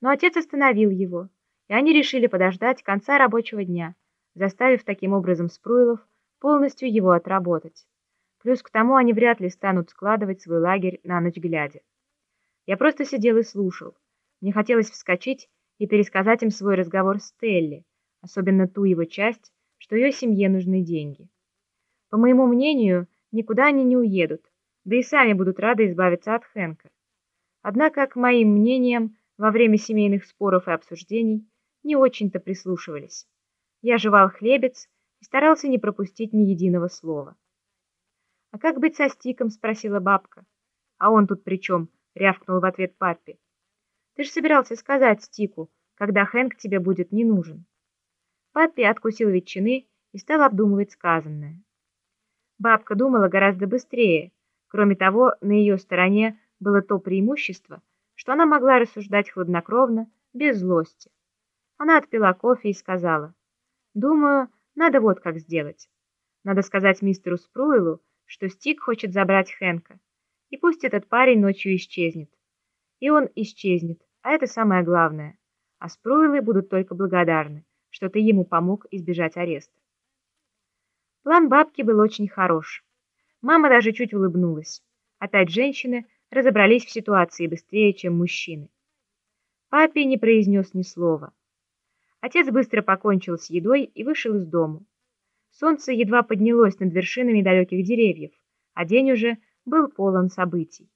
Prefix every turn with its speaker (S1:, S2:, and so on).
S1: Но отец остановил его, и они решили подождать конца рабочего дня, заставив таким образом Спруилов полностью его отработать. Плюс к тому они вряд ли станут складывать свой лагерь на ночь глядя. Я просто сидел и слушал. Мне хотелось вскочить и пересказать им свой разговор с Телли, особенно ту его часть, что ее семье нужны деньги. По моему мнению, никуда они не уедут, да и сами будут рады избавиться от Хэнка. Однако, к моим мнениям, во время семейных споров и обсуждений не очень-то прислушивались. Я жевал хлебец и старался не пропустить ни единого слова. «А как быть со Стиком?» — спросила бабка. «А он тут при чем?» — рявкнул в ответ папе. «Ты же собирался сказать Стику, когда Хэнк тебе будет не нужен». Папе откусил ветчины и стал обдумывать сказанное. Бабка думала гораздо быстрее. Кроме того, на ее стороне было то преимущество, что она могла рассуждать хладнокровно, без злости. Она отпила кофе и сказала, «Думаю, надо вот как сделать. Надо сказать мистеру Спруилу, что Стик хочет забрать Хэнка, и пусть этот парень ночью исчезнет. И он исчезнет, а это самое главное. А Спруилы будут только благодарны, что ты ему помог избежать ареста. План бабки был очень хорош. Мама даже чуть улыбнулась. Опять женщины разобрались в ситуации быстрее, чем мужчины. Папе не произнес ни слова. Отец быстро покончил с едой и вышел из дому. Солнце едва поднялось над вершинами далеких деревьев, а день уже был полон событий.